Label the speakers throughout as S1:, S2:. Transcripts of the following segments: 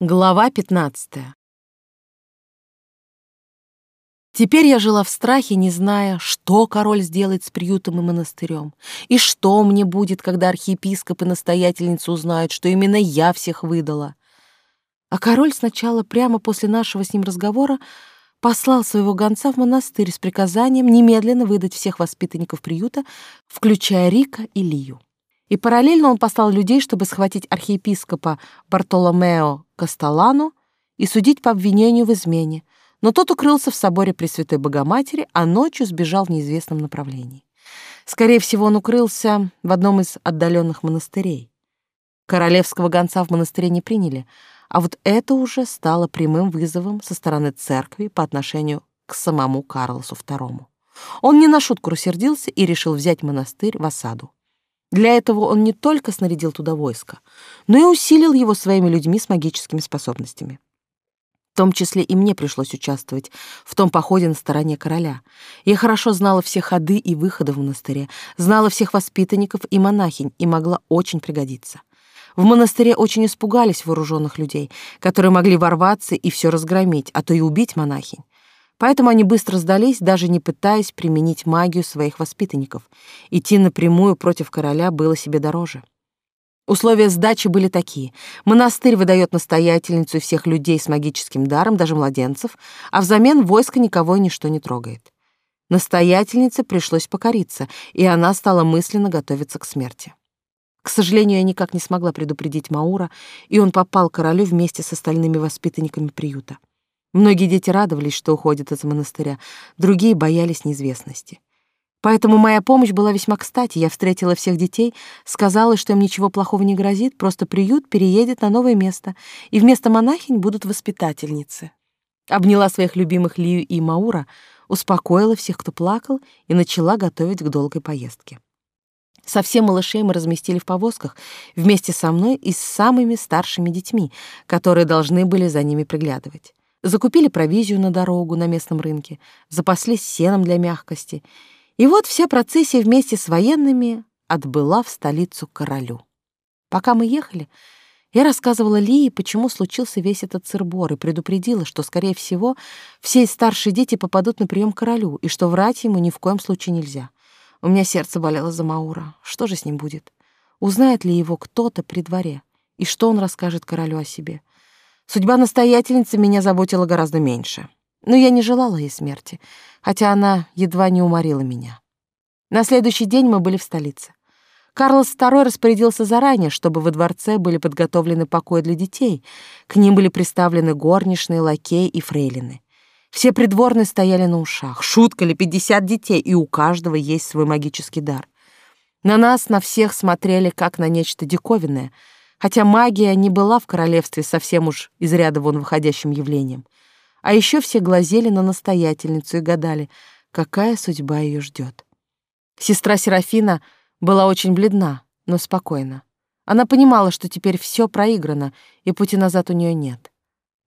S1: Глава 15. Теперь я жила в страхе, не зная, что король сделает с приютом и монастырем, и что мне будет, когда архиепископ и настоятельница узнают, что именно я всех выдала. А король сначала, прямо после нашего с ним разговора, послал своего гонца в монастырь с приказанием немедленно выдать всех воспитанников приюта, включая Рика и Лию. И параллельно он послал людей, чтобы схватить архиепископа Бартоломео Касталану и судить по обвинению в измене, но тот укрылся в соборе Пресвятой Богоматери, а ночью сбежал в неизвестном направлении. Скорее всего, он укрылся в одном из отдаленных монастырей. Королевского гонца в монастыре не приняли, а вот это уже стало прямым вызовом со стороны церкви по отношению к самому Карлосу II. Он не на шутку рассердился и решил взять монастырь в осаду. Для этого он не только снарядил туда войско, но и усилил его своими людьми с магическими способностями. В том числе и мне пришлось участвовать в том походе на стороне короля. Я хорошо знала все ходы и выходы в монастыре, знала всех воспитанников и монахинь и могла очень пригодиться. В монастыре очень испугались вооруженных людей, которые могли ворваться и все разгромить, а то и убить монахинь. Поэтому они быстро сдались, даже не пытаясь применить магию своих воспитанников. Идти напрямую против короля было себе дороже. Условия сдачи были такие. Монастырь выдает настоятельницу всех людей с магическим даром, даже младенцев, а взамен войско никого и ничто не трогает. Настоятельнице пришлось покориться, и она стала мысленно готовиться к смерти. К сожалению, я никак не смогла предупредить Маура, и он попал к королю вместе с остальными воспитанниками приюта. Многие дети радовались, что уходят из монастыря, другие боялись неизвестности. Поэтому моя помощь была весьма кстати. Я встретила всех детей, сказала, что им ничего плохого не грозит, просто приют переедет на новое место, и вместо монахинь будут воспитательницы. Обняла своих любимых Лию и Маура, успокоила всех, кто плакал, и начала готовить к долгой поездке. Совсем малышей мы разместили в повозках вместе со мной и с самыми старшими детьми, которые должны были за ними приглядывать. Закупили провизию на дорогу на местном рынке, запаслись сеном для мягкости. И вот вся процессия вместе с военными отбыла в столицу королю. Пока мы ехали, я рассказывала Лии, почему случился весь этот цирбор, и предупредила, что, скорее всего, все старшие дети попадут на прием королю, и что врать ему ни в коем случае нельзя. У меня сердце болело за Маура. Что же с ним будет? Узнает ли его кто-то при дворе? И что он расскажет королю о себе? Судьба настоятельницы меня заботила гораздо меньше. Но я не желала ей смерти, хотя она едва не уморила меня. На следующий день мы были в столице. Карлос II распорядился заранее, чтобы во дворце были подготовлены покои для детей. К ним были приставлены горничные, лакеи и фрейлины. Все придворные стояли на ушах. Шутка ли, пятьдесят детей, и у каждого есть свой магический дар. На нас, на всех смотрели, как на нечто диковинное — хотя магия не была в королевстве совсем уж из ряда вон выходящим явлением. А еще все глазели на настоятельницу и гадали, какая судьба ее ждет. Сестра Серафина была очень бледна, но спокойна. Она понимала, что теперь все проиграно, и пути назад у нее нет.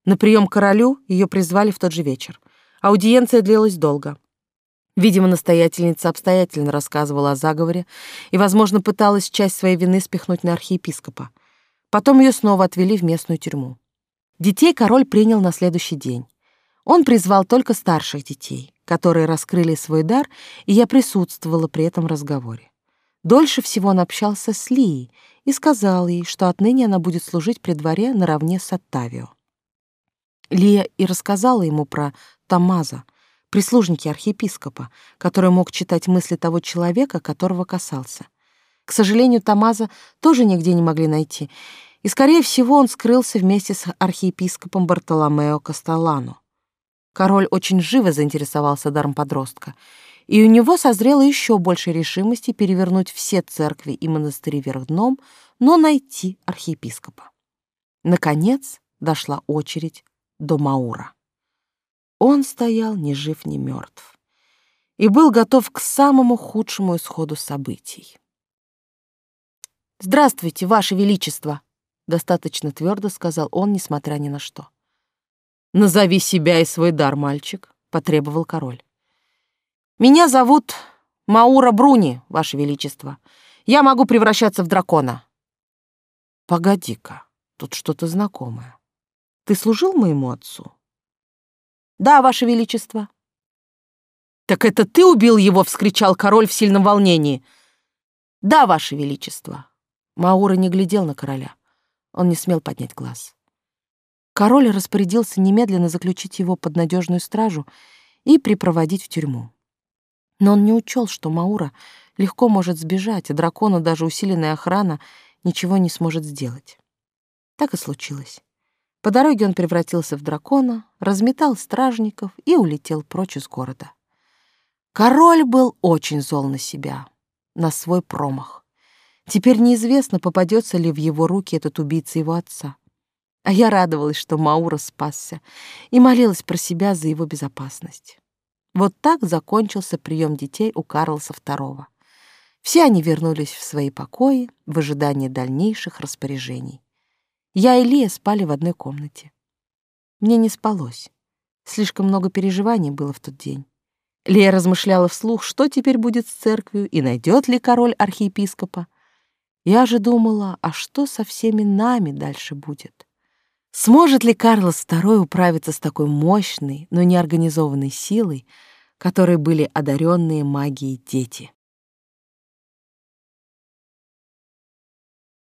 S1: На прием к королю ее призвали в тот же вечер. Аудиенция длилась долго. Видимо, настоятельница обстоятельно рассказывала о заговоре и, возможно, пыталась часть своей вины спихнуть на архиепископа. Потом ее снова отвели в местную тюрьму. Детей король принял на следующий день. Он призвал только старших детей, которые раскрыли свой дар, и я присутствовала при этом разговоре. Дольше всего он общался с Лией и сказал ей, что отныне она будет служить при дворе наравне с Оттавио. Лия и рассказала ему про Тамаза, прислужники архиепископа, который мог читать мысли того человека, которого касался. К сожалению, Тамаза тоже нигде не могли найти, и, скорее всего, он скрылся вместе с архиепископом Бартоломео Касталану. Король очень живо заинтересовался даром подростка, и у него созрело еще больше решимости перевернуть все церкви и монастыри вверх дном, но найти архиепископа. Наконец дошла очередь до Маура. Он стоял ни жив, ни мертв и был готов к самому худшему исходу событий. «Здравствуйте, Ваше Величество!» — достаточно твердо сказал он, несмотря ни на что. «Назови себя и свой дар, мальчик», — потребовал король. «Меня зовут Маура Бруни, Ваше Величество. Я могу превращаться в дракона». «Погоди-ка, тут что-то знакомое. ты служил моему отцу? Да, ваше величество. Так это ты убил его, вскричал король в сильном волнении. Да, ваше величество. Маура не глядел на короля. Он не смел поднять глаз. Король распорядился немедленно заключить его под надежную стражу и припроводить в тюрьму. Но он не учел, что Маура легко может сбежать, а дракону даже усиленная охрана ничего не сможет сделать. Так и случилось. По дороге он превратился в дракона, разметал стражников и улетел прочь из города. Король был очень зол на себя, на свой промах. Теперь неизвестно, попадется ли в его руки этот убийца его отца. А я радовалась, что Маура спасся, и молилась про себя за его безопасность. Вот так закончился прием детей у Карлоса II. Все они вернулись в свои покои в ожидании дальнейших распоряжений. Я и Лия спали в одной комнате. Мне не спалось. Слишком много переживаний было в тот день. Лия размышляла вслух, что теперь будет с церковью и найдет ли король архиепископа. Я же думала, а что со всеми нами дальше будет? Сможет ли Карлос II управиться с такой мощной, но неорганизованной силой, которой были одаренные магией дети?